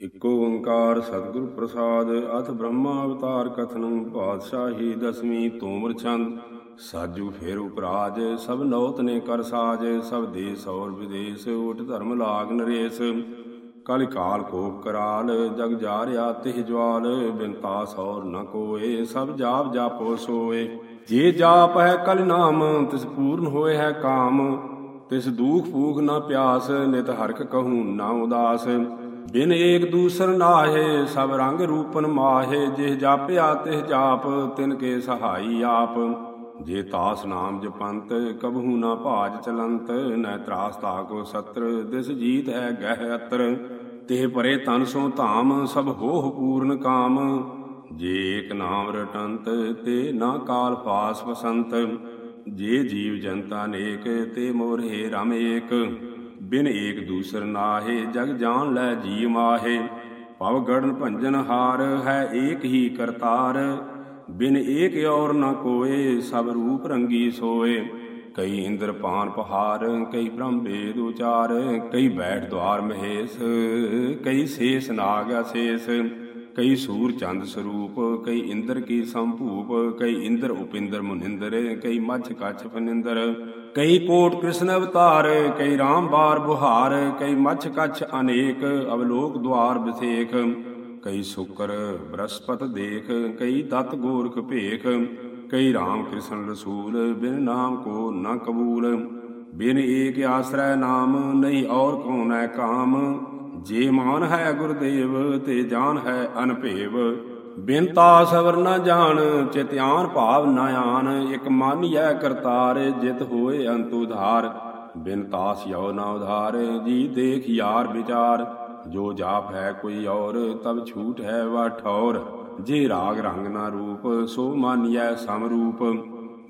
ਇਕੋ ਓੰਕਾਰ ਸਤਿਗੁਰ ਪ੍ਰਸਾਦ, ਅਥ ਬ੍ਰਹਮਾ ਅਵਤਾਰ ਕਥਨੰ, ਪਾਤਸ਼ਾਹੀ ਦਸਵੀਂ ਤੋਮਰ ਛੰਦ ਸਾਜੂ ਫੇਰ ਉਪਰਾਜ, ਸਭ ਨੌਤ ਨੇ ਕਰ ਸਾਜ, ਸਭ ਦੇਸ ਔਰ ਵਿਦੇਸ ਉਟ ਧਰਮ ਲਾਗ ਨਰੇਸ। ਕਲ ਕਾਲ ਕੋਪ ਕਰਾਲ, ਜਗ ਜਾਰਿਆ ਤਿਹ ਜਵਾਲ ਬਿਨਤਾਸ ਔਰ ਨ ਕੋਏ, ਸਭ ਜਾਪ ਜਾਪੋ ਸੋਏ। ਜੇ ਜਾਪ ਹੈ ਕਲ ਨਾਮ, ਤਿਸ ਪੂਰਨ ਹੋਏ ਹੈ ਕਾਮ। ਤਿਸ ਦੂਖ ਭੂਖ ਨ ਪਿਆਸ, ਨਿਤ ਹਰਕ ਕਹੂੰ ਨਾ ਉਦਾਸ। ਬਿਨ ਏਕ ਦੂਸਰ ਨਾਹੇ, ਸਭ ਰੰਗ ਰੂਪਨ ਮਾਹੇ, ਜਿਹ ਜਾਪਿਆ ਤਿਹ ਜਾਪ, ਤਿਨ ਕੇ ਸਹਾਈ ਆਪ। ਜੇ ਤਾਸ ਨਾਮ ਜਪੰਤ, ਕਬਹੂ ਨਾ ਭਾਜ ਚਲੰਤ ਨੈ ਤਰਾਸ ਤਾਕੋ ਸਤਰ, ਦਿਸ ਜੀਤ ਹੈ ਗਹਿ ਅਤਰ। ਤੇ ਪਰੇ ਤਨ ਸੋ ਧਾਮ, ਸਭ ਹੋਹ ਪੂਰਨ ਕਾਮ। ਜੇ ਏਕ ਨਾਮ ਰਟੰਤ, ਤੇ ਨਾ ਕਾਲ ਪਾਸ ਵਸੰਤ। ਜੇ ਜੀਵ ਜਨਤਾ ਨੇਕ, ਤੇ ਮੋਰੇ ਰਮ ਏਕ। ਬਿਨ ਏਕ ਦੂਸਰ ਨਾਹੇ, ਜਗ ਜਾਣ ਲੈ ਜੀ ਮਾਹੇ। ਭਵ ਗੜਨ ਭੰਜਨ ਹਾਰ ਹੈ ਏਕ ਹੀ ਕਰਤਾਰ। ਬਿਨ ਏਕ ਔਰ ਨ ਕੋਏ, ਸਭ ਰੂਪ ਰੰਗੀ ਸੋਏ। ਕਈ ਇੰਦਰ ਪਾਨ ਪਹਾਰ, ਕਈ ਬ੍ਰਹਮ ਵੇਦ ਉਚਾਰ। ਕਈ ਬੈਠ ਦਵਾਰ ਮਹੇਸ਼, ਕਈ ਸੇਸ ਨਾਗ ਅਸੇਸ। ਕਈ ਸੂਰ ਚੰਦ ਸਰੂਪ, ਕਈ ਇੰਦਰ ਕੀ ਸੰਭੂਪ। ਕਈ ਇੰਦਰ ਉਪਿੰਦਰ ਮੁਨਿੰਦਰ, ਕਈ ਮੱਛ ਕੱਛ ਫਨਿੰਦਰ ਕਈ ਕੋਟ ਕ੍ਰਿਸ਼ਨ ਅਵਤਾਰ, ਕਈ ਰਾਮ ਬਾਰ ਬੁਹਾਰ, ਕਈ ਮੱਛ ਕੱਛ ਅਨੇਕ, ਅਵਲੋਕ ਦੁਆਰ ਵਿਸੇਖ ਕਈ ਸ਼ੁਕਰ ਬ੍ਰਹਸਪਤ ਦੇਖ, ਕਈ ਤਤ ਗੋਰਖ ਭੇਖ। ਕਈ ਰਾਮ ਕ੍ਰਿਸ਼ਨ ਰਸੂਲ, ਬਿਨ ਨਾਮ ਕੋ ਨਾ ਕਬੂਲ। ਬਿਨ ਏਕ ਆਸਰੈ ਨਾਮ, ਨਹੀਂ ਔਰ ਕੋ ਨੈ ਕਾਮ। ਜੇ ਮਾਨ ਹੈ ਗੁਰਦੇਵ, ਤੇ ਜਾਨ ਹੈ ਅਨਭੇਵ। ਬਿਨ ਤਾ ਸਵਰ ਨ ਜਾਣ ਚਿਤਿਆਨ ਭਾਵ ਨਾ ਆਨ, ਇਕ ਮਾਨੀਐ ਕਰਤਾਰ, ਜਿਤ ਹੋਏ ਅੰਤ ਉਧਾਰ। ਬਿਨ ਤਾਸ ਯੋ ਨ ਉਧਾਰ, ਜੀ ਦੇਖ ਯਾਰ ਵਿਚਾਰ। ਜੋ ਜਾਪ ਹੈ ਕੋਈ ਔਰ, ਤਬ ਛੂਟ ਹੈ ਵਾ ਠੌਰ। ਜੇ ਰਾਗ ਰੰਗ ਨਾ ਰੂਪ, ਸੋ ਮਾਨੀਐ ਸਮ ਰੂਪ।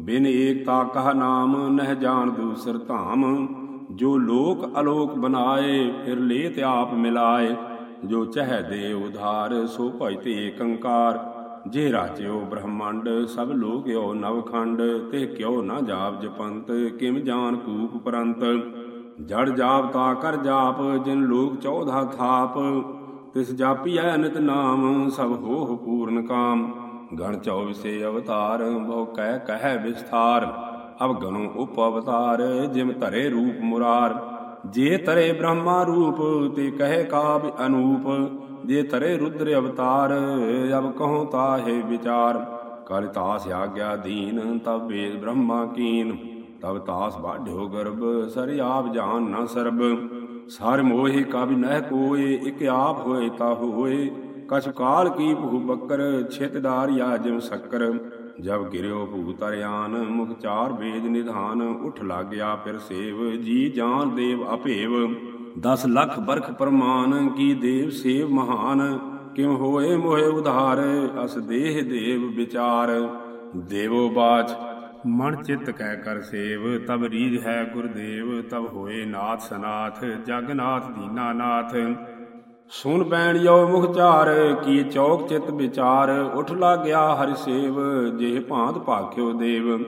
ਬਿਨ ਏਕਤਾ ਕਹ ਨਾਮ, ਨਹਿ ਜਾਣ ਦੂਸਰ ਧਾਮ। ਜੋ ਲੋਕ ਅਲੋਕ ਬਨਾਏ ਫਿਰ ਲੇ ਆਪ ਮਿਲਾਏ। ਜੋ ਚਹਿ ਦੇ ਉਧਾਰ, ਸੋ ਭਜਤੇ ਏਕੰਕਾਰ। ਜੇ ਰਾਜਿਓ ਬ੍ਰਹਮੰਡ, ਸਭ ਲੋਕਿਓ ਨਵਖੰਡ, ਤੇ ਕਿਉ ਨਾ ਜਾਪ ਜਪੰਤ, ਕਿਮ ਜਾਨ ਕੂਪ ਪਰੰਤ। ਜੜ ਜਾਪ ਤਾ ਕਰ ਜਾਪ, ਜਿਨ ਲੋਕ ਚੌਧਾ ਥਾਪ। ਤਿਸ ਜਾਪੀਐ ਅਨਿਤ ਨਾਮ, ਸਭ ਹੋਹ ਪੂਰਨ ਕਾਮ। ਗਣ ਚੌਵਿਸੇ ਅਵਤਾਰ, ਬਹੁ ਕਹਿ ਕਹਿ ਵਿਸਥਾਰ। ਅਬ ਗਨੋ ਉਪ ਅਵਤਾਰ, ਜਿਮ ਧਰੇ ਰੂਪ ਮੁਰਾਰ। ਜੇ ਤਰੇ ਬ੍ਰਹਮਾ ਰੂਪ, ਤੇ ਕਹੇ ਕਾਬ ਅਨੂਪ। ਜੇ ਤਰੇ ਰੁਦਰ ਅਵਤਾਰ ਅਬ ਕਹੋ ਤਾਹੇ ਵਿਚਾਰ। ਕਲ ਤਾਸ ਆਗਿਆ ਦੀਨ, ਤਬ ਵੇਦ ਬ੍ਰਹਮਾ ਕੀਨ। ਤਬ ਤਾਸ ਬਾਢਿਓ ਗਰਭ ਸਰ ਆਪ ਜਾਨ ਨਾ ਸਰਬ। ਸਰ ਮੋਹਿ ਕਬ ਨਹਿ ਕੋਏ, ਇਕ ਆਪ ਹੋਏ ਤਾ ਹੋਏ। ਕਛ ਕਾਲ ਕੀ ਭੂ ਬੱਕਰ ਛਿਤਦਾਰ ਯਾ ਜਿਮ ਸ਼ੱਕਰ। ਜਬ ਗਿਰਿਓ ਭੂਤ ਅਰਿਆਨ ਮੁਖ ਚਾਰ ਵੇਦ ਨਿਧਾਨ, ਉਠ ਲਾਗਿਆ ਫਿਰ ਸੇਵ, ਜੀ ਜਾਨ ਦੇਵ ਅਭੇਵ 10 ਲੱਖ ਬਰਖ ਪਰਮਾਨ, ਕੀ ਦੇਵ ਸੇਵ ਮਹਾਨ। ਕਿਮ ਹੋਏ ਮੋਹਿ ਉਧਾਰ, ਅਸ ਦੇਹ ਦੇਵ ਵਿਚਾਰ। ਦੇਵੋ ਬਾਚ, ਮਨ ਚਿਤ ਕਹਿ ਕਰ ਸੇਵ, ਤਬ ਰੀਜ ਹੈ ਗੁਰਦੇਵ, ਤਬ ਹੋਏ ਨਾਥ ਸਨਾਥ, ਜਗਨਾਥ ਦੀਨਾਨਾਥ ਸੁਨ ਬੈਣ ਯੋ ਮੁਖਚਾਰ ਕੀ ਚੌਕ ਚਿਤ ਵਿਚਾਰ। ਉਠ ਲਾਗਿਆ ਹਰਿ ਸੇਵ, ਜੇ ਭਾਂਤ ਭਾਖਿਓ ਦੇਵ।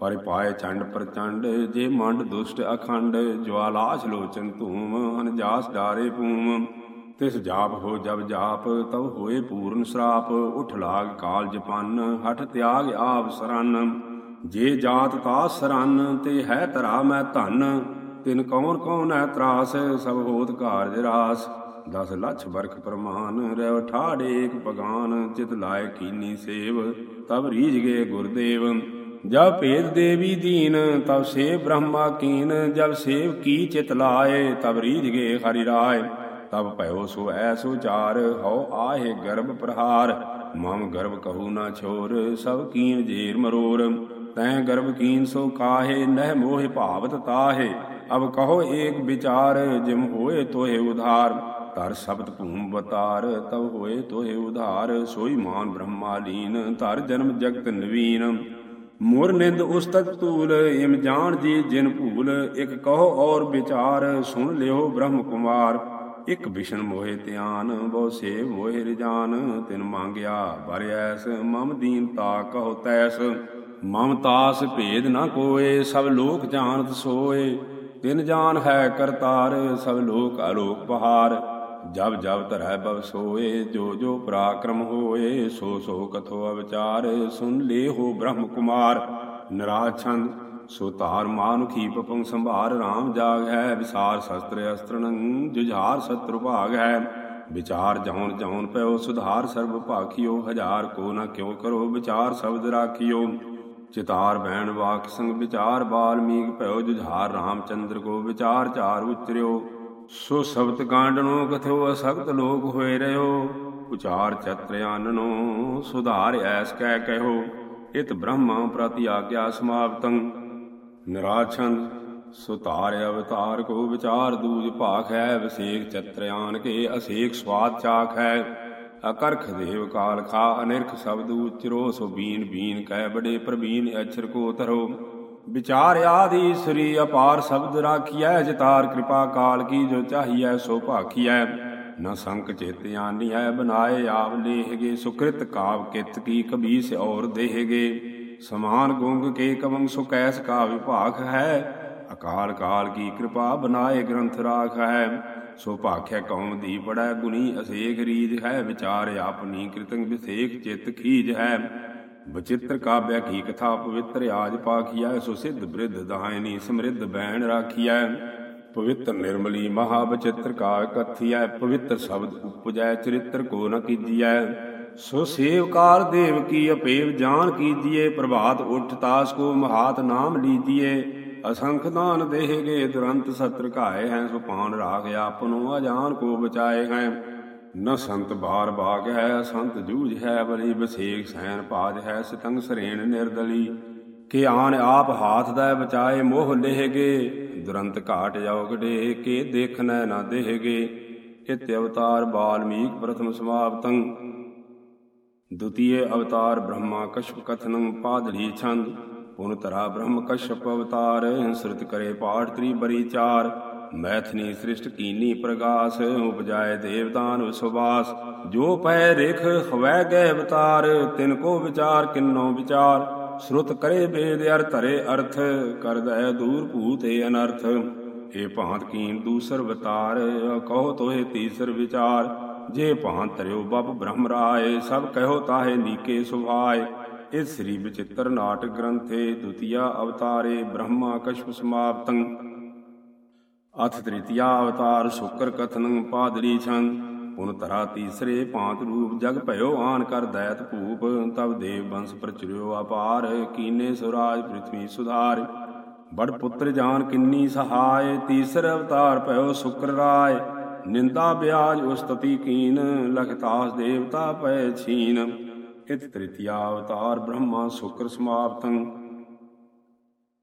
ਪਰ ਪਾਏ ਚੰਡ ਪ੍ਰਚੰਡ, ਜੇ ਮੰਡ ਦੁਸ਼ਟ ਅਖੰਡ। ਜਵਾਲਾਸ਼ ਲੋਚਨ ਧੂਮ ਅਨਜਾਸ ਡਾਰੇ ਪੂਮ ਤਿਸ ਜਾਪ ਹੋ ਜਬ ਜਾਪ ਤਬ ਹੋਏ ਪੂਰਨ ਸਰਾਪ। ਉਠ ਲਾਗ ਕਾਲ ਜਪਨ ਹਠ ਤਿਆਗ ਆਪ ਸਰਨ। ਜੇ ਜਾਤ ਤਾ ਸਰਨ, ਤੇ ਹੈ ਤਰਾ ਮੈਂ ਧਨ। ਤਿਨ ਕੌਣ ਕੌਣ ਹੈ ਤਰਾਸ, ਸਭ ਹੋਤ ਕਾਰਜ ਰਾਸ। ਦਸ ਲੱਛ ਬਰਖ ਪ੍ਰਮਾਨ, ਰਹਿ ਠਾੜ ਏਕ ਪਗਾਨ, ਚਿਤ ਲਾਇ ਕੀਨੀ ਸੇਵ, ਤਬ ਰੀਝ ਗਏ ਗੁਰਦੇਵ। ਜਬ ਭੇਦ ਦੇਵੀ ਦੀਨ, ਤਬ ਸੇ ਬ੍ਰਹਮਾ ਕੀਨ, ਜਬ ਸੇਵ ਕੀ ਚਿਤ ਲਾਏ, ਤਬ ਰੀਝ ਗਏ ਹਰਿ ਰਾਏ। ਤਬ ਭਇਓ ਸੋ ਐਸੋ ਚਾਰ, ਹਉ ਆਹੇ ਗਰਭ ਪ੍ਰਹਾਰ। ਮਮ ਗਰਭ ਕਹੂ ਨਾ ਛੋਰ, ਸਭ ਕੀਨ ਜੇਰ ਮਰੋਰ। ਤੈ ਗਰਭ ਕੀਨ ਸੋ ਕਾਹੇ, ਨਹਿ ਮੋਹਿ ਭਾਵਤ ਤਾਹੇ। ਅਬ ਕਹੋ ਏਕ ਵਿਚਾਰ, ਜਿਮ ਹੋਏ ਤੋਏ ਉਧਾਰ। ਧਰ ਸ਼ਬਦ ਭੂਮ ਬਤਾਰ ਤਬ ਹੋਏ ਤੋਏ ਉਧਾਰ, ਸੋਈ ਮਾਨ ਬ੍ਰਹਮਾ ਲੀਨ, ਧਰ ਜਨਮ ਜਗਤ ਨਵੀਨ। ਮੁਰ ਨਿੰਦ ਉਸਤਤ ਤੂਲ ਇਮ ਜਾਣ ਜੀ ਜਿਨ ਭੂਲ, ਇਕ ਕਹੋ ਔਰ ਵਿਚਾਰ, ਸੁਣ ਲਿਓ ਬ੍ਰਹਮ ਕੁਮਾਰ। ਇਕ ਵਿਸ਼ਨ ਮੋਹਿ ਧਿਆਨ, ਬਹੁ ਸੇਵ ਮੋਹਿ ਰਜਾਨ, ਤਿਨ ਮੰਗਿਆ ਬਰਿਐਸ ਮਮ ਦੀਨਤਾ ਕਹੋ ਤੈਸ। ਮਮ ਤਾਸ ਭੇਦ ਨਾ ਕੋਏ, ਸਭ ਲੋਕ ਜਾਣਤ ਸੋਏ। ਤਿਨ ਜਾਨ ਹੈ ਕਰਤਾਰ, ਸਭ ਲੋਕ ਅਲੋਕ ਪਹਾਰ ਜਬ ਜਬ ਧਰੈ ਬਵ ਸੋਏ, ਜੋ ਜੋ ਪਰਾਕਰਮ ਹੋਏ, ਸੋ ਸੋ ਕਥੋ ਅਵਚਾਰ, ਸੁਨ ਲੇ ਹੋ ਬ੍ਰਹਮ ਕੁਮਾਰ। ਨਰਾਛੰਦ ਸੋ ਧਾਰ ਮਾਨੁਖੀ ਪਪੰ ਸੰਭਾਰ RAM ਜਾਗ ਹੈ, ਵਿਸਾਰ ਸ਼ਸਤਰ ਅਸਤਰਨੰ ਜੁਝਾਰ ਸਤਰ ਭਾਗ ਹੈ। ਵਿਚਾਰ ਜਉਨ ਜਉਨ ਪਇਓ ਸੁਧਾਰ ਸਰਬ ਭਾਖਿਓ, ਹਜ਼ਾਰ ਕੋ ਨਾ ਕਿਉ ਕਰੋ, ਵਿਚਾਰ ਸ਼ਬਦ ਰਾਖਿਓ। ਚਿਤਾਰ ਬੈਣ ਵਾਕ ਸੰਗ ਵਿਚਾਰ, ਬਾਲਮੀਕ ਭਇਓ, ਜੁਝਾਰ ਰਾਮਚੰਦਰ ਕੋ ਵਿਚਾਰ ਚਾਰ ਉਚਰਿਓ। ਸੋ ਸਬਤ ਨੂੰ ਕਥਿਓ ਅਸਖਤ ਲੋਕ ਹੋਏ ਰਿਓ ਉਚਾਰ ਚਤਰ ਆਨਨੋ ਸੁਧਾਰ ਐਸ ਕਹਿ ਕਹਿਓ। ਇਤ ਬ੍ਰਹਮਾ ਪ੍ਰਤੀ ਆਗਿਆ ਸਮਾਪਤੰ ਨਿਰਾਛੰਦ ਸੁਤਾਰ ਅਵਤਾਰ ਕੋ ਵਿਚਾਰ ਦੂਜ ਭਾਖ ਹੈ, ਵਿਸੇਖ ਚਤਰਿਆਨ ਕੇ ਅਸੇਖ ਸਵਾਦ ਚਾਖ ਹੈ। ਅਕਰਖ ਦੇਵ ਕਾਲ ਖਾ ਅਨਿਰਖ ਸ਼ਬਦ ਉਚਰੋ, ਸੋ ਬੀਨ ਬੀਨ ਕਹਿ ਬੜੇ ਪ੍ਰਬੀਨ ਅਛਰ ਕੋ ਤਰੋ ਵਿਚਾਰ ਆਦੀ ਸ੍ਰੀ ਅਪਾਰ ਸ਼ਬਦ ਰਾਖੀਐ, ਜਿਤਾਰ ਕਿਰਪਾ ਕਾਲ ਕੀ ਜੋ ਚਾਹੀਐ ਸੋ ਭਾਖੀਐ। ਨ ਸੰਕ ਚੇਤ ਆਨੀਐ ਬਨਾਏ ਆਪ ਲੇਹਗੇ, ਸੁਕ੍ਰਿਤ ਕਾਵ ਕਿਤ ਕੀ ਕਬੀਸ ਔਰ ਦੇਹਗੇ। ਸਮਾਨ ਗੁੰਗ ਕੇ ਕਵੰ ਸੁਕੈਸ ਕਾ ਵਿਭਾਗ ਹੈ, ਅਕਾਲ ਕਾਲ ਕੀ ਕਿਰਪਾ ਬਨਾਏ ਗ੍ਰੰਥ ਰਾਖ ਹੈ। ਸੋ ਭਾਖਿਆ ਕੌਮ ਦੀ ਬੜਾ ਗੁਣੀ ਅਸੇਖ ਰੀਜ ਹੈ, ਵਿਚਾਰ ਆਪਨੀ ਕ੍ਰਿਤੰ ਵਿਸੇਖ ਚਿਤ ਖੀਜ ਹੈ। ਬਚਿੱਤਰ ਕਾਬਿਆ ਕੀ ਕਥਾ ਪਵਿੱਤਰ ਆਜ ਪਾਖੀਐ, ਸੋ ਸਿੱਧ ਬ੍ਰਿਧ ਦਾਇਨੀ ਸਮ੍ਰਿਧ ਬੈਣ ਰਾਖੀਐ। ਪਵਿੱਤਰ ਨਿਰਮਲੀ ਮਹਾ ਬਚਿੱਤਰ ਕਾ ਕਥੀਐ, ਪਵਿੱਤਰ ਸ਼ਬਦ ਉਪਜੈ, ਚਰਿੱਤਰ ਕੋ ਨ ਕੀਜੀਐ। ਸੋ ਸੇਵਕਾਰ ਦੇਵ ਕੀ ਅਪੇਵ ਜਾਣ ਕੀਜੀਏ, ਪ੍ਰਭਾਤ ਉਠ ਤਾਸ ਕੋ ਮਹਾਤ ਨਾਮ ਲੀਜੀਏ। ਅਸੰਖ ਦਾਨ ਦੇਹਗੇ ਦੁਰੰਤ ਸਤਰ ਘਾਏ ਹੈ, ਸੋ ਪਾਨ ਰਾਖ ਆਪਨੋ ਅਜਾਨ ਕੋ ਬਚਾਏ ਹੈ। ਨ ਸੰਤ ਬਾਰ ਬਾਗ ਹੈ, ਸੰਤ ਜੂਝ ਹੈ, ਬਲੀ ਬਸੇਖ ਸੈਨ ਪਾਜ ਹੈ ਸਤੰਗ ਸਰੇਣ ਨਿਰਦਲੀ। ਕਿ ਆਨ ਆਪ ਹਾਥ ਦਾ ਬਚਾਏ, ਮੋਹ ਲਹਿਗੇ, ਦੁਰੰਤ ਘਾਟ ਜਾਓ ਕੇ ਦੇਖਨੈ ਨਾ ਦੇਹਗੇ। ਇਤ ਅਵਤਾਰ ਬਾਲਮੀਕ ਪ੍ਰਥਮ ਸਮਾਪਤੰ। ਦੁਤੀਏ ਅਵਤਾਰ ਬ੍ਰਹਮਾ ਕਸ਼ਪ ਕਥਨੰ ਪਾਦਲੀ ਛੰਦ। ਪੁਨ ਤਰਾ ਬ੍ਰਹਮ ਕਸ਼ਪ ਅਵਤਾਰ ਸੰਸ੍ਰਿਤ ਕਰੇ ਪਾਠ ਤ੍ਰੀ ਬਰੀ ਚਾਰ। ਮੈਥਨੀ ਸ੍ਰਿਸ਼ਟ ਕੀਨੀ ਪ੍ਰਗਾਸ, ਉਪਜਾਏ ਦੇਵਦਾਨ ਵਿਸਵਾਸ। ਜੋ ਪੈ ਰੇਖ ਹਵੈ ਗਏ ਅਵਤਾਰ, ਤਿਨ ਕੋ ਵਿਚਾਰ ਕਿੰਨੋ ਵਿਚਾਰ। ਸ਼ਰੁਤ ਕਰੇ ਬੇਦ ਅਰ ਧਰੇ ਅਰਥ, ਕਰਦੈ ਦੂਰ ਭੂਤੇ ਅਨਰਥ। ਏ ਭਾਂਤ ਕੀਨ ਦੂਸਰ ਵਤਾਰ, ਕਹੋ ਤੋਏ ਤੀਸਰ ਵਿਚਾਰ। ਜੇ ਭਾਂਤ ਤਰਿਓ ਬਪ ਬ੍ਰਹਮ ਰਾਏ, ਸਭ ਕਹਿਓ ਤਾਹੇ ਨੀਕੇ ਸੁਭਾਏ। ਇਸ ਸ੍ਰੀ ਵਿਚਿਤ੍ਰ ਨਾਟਕ ਗ੍ਰੰਥੇ ਦੁਤੀਆ ਅਵਤਾਰੇ ਬ੍ਰਹਮਾ ਕਸ਼ਪ ਸਮਾਪਤੰ। ਅਥ ਤ੍ਰਿਤੀਆ ਅਵਤਾਰ ਸ਼ੁਕਰ ਕਥਨੰ ਪਾਦਰੀ ਛੰਦ ਪੁਨ ਤਰਾ ਤੀਸਰੇ ਪਾਂਤ ਰੂਪ ਜਗ ਭਇਓ ਆਨ ਕਰ ਦੈਤ ਭੂਪ ਤਬ ਦੇਵ ਬੰਸ ਪ੍ਰਚੁਰਿਓ ਅਪਾਰ, ਕੀਨੇ ਸੁਰਾਜ ਪ੍ਰਿਥਵੀ ਸੁਧਾਰ। ਬੜ ਪੁੱਤਰ ਜਾਨ ਕਿੰਨੀ ਸਹਾਇ ਤੀਸਰ ਅਵਤਾਰ ਭਇਓ ਸ਼ੁਕਰ ਰਾਏ। ਨਿੰਦਾ ਬਿਆਜ ਉਸਤਤੀ ਕੀਨ, ਲਖਤਾਸ ਦੇਵਤਾ ਪੈ ਛੀਨ। ਇਤ ਤ੍ਰਿਤੀਆ ਅਵਤਾਰ ਬ੍ਰਹਮਾ ਸ਼ੁਕਰ ਸਮਾਪਤੰ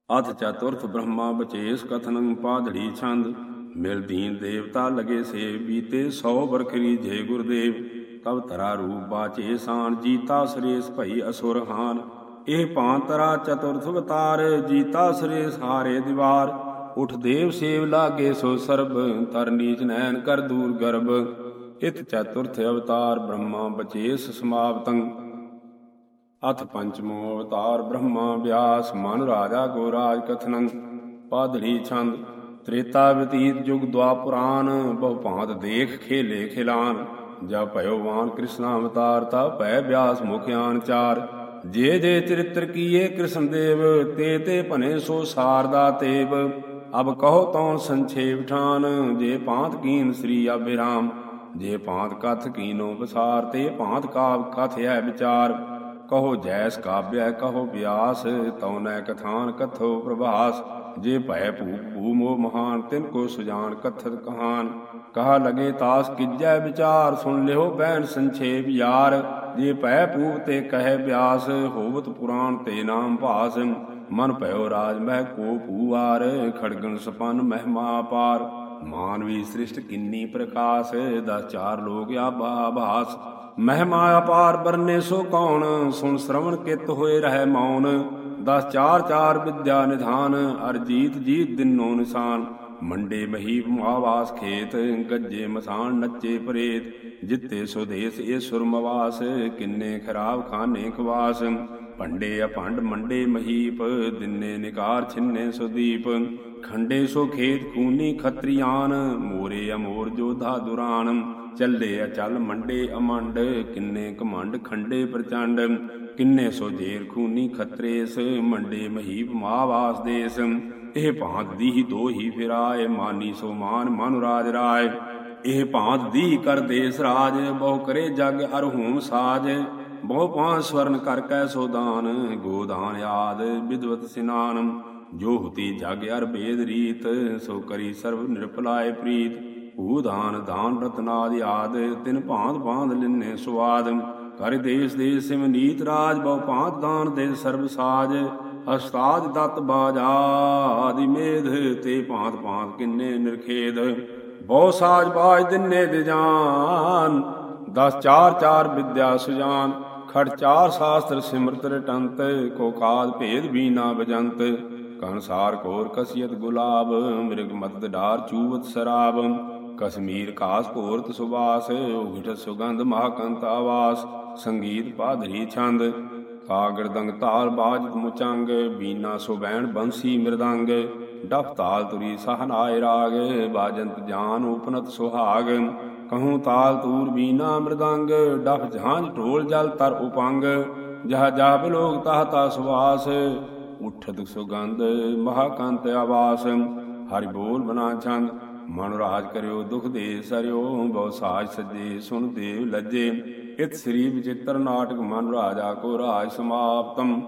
ਅਥ ਚਤੁਰਥ ਬ੍ਰਹਮਾ ਬਚੇਸ ਕਥਨੰ ਪਾਧੜੀ ਛੰਦ, ਮਿਲ ਦੀਨ ਦੇਵਤਾ ਲਗੇ ਸੇ, ਬੀਤੇ 100 ਬਰਖਰੀ ਜੇ ਗੁਰਦੇਵ ਤਬ ਤਰਾ ਰੂਪ ਬਾਚੇ ਸਾਨ, ਜੀਤਾ ਸ੍ਰੇਸ ਭਈ ਅਸੁਰ ਹਾਨ। ਇਹ ਪਾਂਤਰਾ ਚਤੁਰਥ ਅਵਤਾਰ, ਜੀਤਾ ਸ੍ਰੇਸ ਹਾਰੇ ਦੀਵਾਰ। ਉਠ ਦੇਵ ਸੇਵ ਲਾਗੇ ਸੋ ਸਰਬ, ਤਰ ਨੀਚ ਨੈਣ ਕਰ ਦੂਰ ਗਰਭ। ਇਤ ਚਤੁਰਥ ਅਵਤਾਰ ਬ੍ਰਹਮਾ ਬਚੇਸ ਸਮਾਪਤੰ। ਅਥ ਪੰਚਮੋ ਅਵਤਾਰ ਬ੍ਰਹਮਾ ਵਿਆਸ ਮਨ ਰਾਜਾ ਗੋ ਰਾਜ ਕਥਨੰ ਪਾਦੜੀ ਛੰਦ, ਤ੍ਰੇਤਾ ਬਤੀਤ ਜੁਗ ਦੁਆਪੁਰਾਨ ਬਹੁ ਭਾਂਤ ਦੇਖ ਖੇਲੇ ਖਿਲਾਨ, ਜਾ ਭਇਓ ਵਾਨ ਕ੍ਰਿਸ਼ਨ ਅਵਤਾਰ ਤਾ ਭੈ ਵਿਆਸ ਮੁਖਿਆਨ ਚਾਰ, ਜੇ ਜੇ ਚਰਿਤ੍ਰ ਕੀਏ ਕ੍ਰਿਸ਼ਨ ਦੇਵ, ਤੇ ਤੇ ਭਨੇ ਸੋ ਸਾਰਦਾ ਤੇਵ, ਅਬ ਕਹੋ ਤੌਣ ਸੰਛੇਪ ਠਾਨ, ਜੇ ਭਾਂਤ ਕੀਨ ਸ੍ਰੀ ਅਬਿਰਾਮ ਜੇ ਭਾਂਤ ਕਥ ਕੀਨੋ ਵਿਸਾਰ, ਤੇ ਭਾਂਤ ਕਾਵ ਕਥ ਹੈ ਵਿਚਾਰ। ਕਹੋ ਜੈਸ ਕਾਬਿਆ ਕਹੋ ਵਿਆਸ ਤਉਨੈ ਕਥਾਨ ਕਥੋ ਪ੍ਰਭਾਸ। ਜੇ ਭੈ ਭੂ ਭੂ ਮੋ ਮਹਾਨ, ਤਿਨ ਕੋ ਸੁਜਾਨ ਕਥਤ ਕਹਾਨ। ਕਹਾ ਲਗੇ ਤਾਸ ਕਿਜੈ ਵਿਚਾਰ ਸੁਨ ਲਿਓ ਬੈਨ ਸੰਛੇਪ ਯਾਰ। ਜੇ ਭੈ ਭੂ ਤੇ ਕਹੈ ਵਿਆਸ ਹੋਵਤ ਪੁਰਾਣ ਤੇ ਨਾਮ ਭਾਸ। ਮਨ ਭਇਓ ਰਾਜ ਮਹਿ ਕੋ ਭੂਵਾਰ ਖੜਗਨ ਸਪਨ ਮਹਿਮਾ ਪਾਰ। ਮਾਨਵੀ ਸ੍ਰਿਸ਼ਟ ਕਿੰਨੀ ਪ੍ਰਕਾਸ਼ ਦਾ ਚਾਰ ਲੋਕ ਆਬਾ ਭਾਸ ਮਹਿਮਾ ਅਪਾਰ ਬਰਨੇ ਸੋ ਕੌਣ? ਸੁਣ ਸ਼ਰਵਣ ਕਿਤ ਹੋਏ ਰਹਿ ਮੌਨ। ਦਸ ਚਾਰ ਚਾਰ ਵਿਦਿਆ ਨਿਧਾਨ। ਅਰਜੀਤ ਜੀਤ ਦਿਨੋ ਨਿਸ਼ਾਨ। ਮੰਡੇ ਮਹੀਪ ਮਾਵਾਸ ਖੇਤ, ਗੱਜੇ ਮਸਾਨ ਨੱਚੇ ਪ੍ਰੇਤ, ਜਿੱਤੇ ਸੁਦੇਸ ਇਹ ਸੁਰਮਵਾਸ, ਕਿੰਨੇ ਖਰਾਬ ਖਾਨੇ ਖਵਾਸ। ਭੰਡੇ ਅਭੰਡ ਮੰਡੇ ਮਹੀਪ, ਦਿਨੇ ਨਿਕਾਰ ਛਿੰਨੇ ਸੁਦੀਪ। ਖੰਡੇ ਸੋ ਖੇਤ ਖੂਨੀ ਖਤਰੀਆਨ, ਮੋਰੇ ਅਮੋਰ ਜੋਧਾ ਦੁਰਾਨ। ਚੱਲੇ ਅਚਲ ਮੰਡੇ ਅਮੰਡ, ਕਿੰਨੇ ਕਮੰਡ ਖੰਡੇ ਪ੍ਰਚੰਡ। ਕਿੰਨੇ ਸੋ ਜੇਰ ਖੂਨੀ ਖਤਰੇਸ, ਮੰਡੇ ਮਹੀਪ ਮਾਵਾਸ ਦੇਸ। ਇਹ ਭਾਂਤ ਦੀ ਦੋ ਫਿਰਾਏ, ਮਾਨੀ ਸੋ ਮਾਨ ਮਨੁ ਰਾਜ ਰਾਏ। ਇਹ ਭਾਂਤ ਦੀ ਕਰ ਦੇਸ ਰਾਜ, ਬਹੁ ਕਰੇ ਜਗ ਅਰ ਹੂਮ ਸਾਜ। ਬਹੁ ਪਾਂ ਸਵਰਨ ਕਰ ਕੈ ਸੋ ਦਾਨ, ਗੋਦਾਨ ਆਦ ਵਿਦਵਤ ਸਿਨਾਨ। ਜੋ ਹੁਤੀ ਜਗ ਅਰ ਭੇਦ ਰੀਤ, ਸੋ ਕਰੀ ਸਰਬ ਨਿਰਪਲਾਏ ਪ੍ਰੀਤ। ਭੂਦਾਨ ਦਾਨ ਰਤਨਾਦਿ ਆਦ ਤਿਨ ਭਾਂਤ ਭਾਂਤ ਲਿੰਨੇ ਸੁਆਦ। ਕਰ ਦੇਸ ਦੇਸ ਸਿਮ ਰਾਜ, ਬਹੁ ਭਾਂਤ ਦਾਨ ਦੇ ਸਰਬ ਸਾਜ। ਅਸਤਾਦ ਦਤ ਬਾਜਾਦਿ ਮੇਧ ਤੇ ਭਾਂਤ ਭਾਂਤ ਕਿੰਨੇ ਨਿਰਖੇਦ। ਬਹੁ ਸਾਜ ਬਾਜ ਦਿਨੇ ਦੇ ਦਸ ਚਾਰ ਚਾਰ ਵਿਦਿਆ ਸੁਜਾਨ, ਖੜ ਚਾਰ ਸ਼ਾਸਤਰ ਸਿਮਰਤ ਰਟੰਤ, ਕੋ ਕਾਦ ਭੇਦ ਵੀ ਬਜੰਤ। ਕਨਸਾਰ ਕੋਰ ਕਸੀਅਤ ਗੁਲਾਬ, ਮ੍ਰਿਗ ਮਦਦ ਡਾਰ ਚੂਵਤ ਸ਼ਰਾਬ। ਕਸ਼ਮੀਰ ਕਾਸ ਭੋਰਤ ਸੁਬਾਸ, ਉਗਠ ਸੁਗੰਧ ਮਹਾਕੰਤ ਆਵਾਸ ਸੰਗੀਤ ਪਾਧਰੀ ਛੰਦ ਕਾਗੜ ਦੰਗ ਤਾਲ ਬਾਜ ਮੁਚੰਗ, ਬੀਨਾ ਸੁਬੈਣ ਬੰਸੀ ਮਿਰਦੰਗ। ਡਫ ਤਾਲ ਤੁਰੀ ਸਹਨਾਇ ਰਾਗ, ਬਾਜੰਤ ਜਾਨ ਉਪਨਤ ਸੁਹਾਗ। ਕਹੂੰ ਤਾਲ ਤੂਰ ਬੀਨਾ ਮ੍ਰਿਦੰਗ, ਡਫ ਝਾਂਝ ਢੋਲ ਜਲ ਤਰ ਉਪੰਗ। ਜਹ ਜਾ ਬਿਲੋਕ ਤਹ ਤਾ ਸੁਵਾਸ ਉਠਤ ਸੁਗੰਧ ਮਹਾਕੰਤ ਆਵਾਸ। ਹਰਿ ਬੋਲ ਬਨਾ ਛੰਦ ਮਨ ਰਾਜ ਕਰਿਓ ਦੁਖ ਦੇ ਸਰਿਓ, ਬਹੁ ਸਾਜ ਸਜੇ ਸੁਣ ਦੇਵ ਲੱਜੇ। ਇਤ ਸ੍ਰੀ ਵਿਚਿਤ੍ਰ ਨਾਟਕ ਮਨ ਰਾਜਾ ਕੋ ਰਾਜ ਸਮਾਪਤਮ।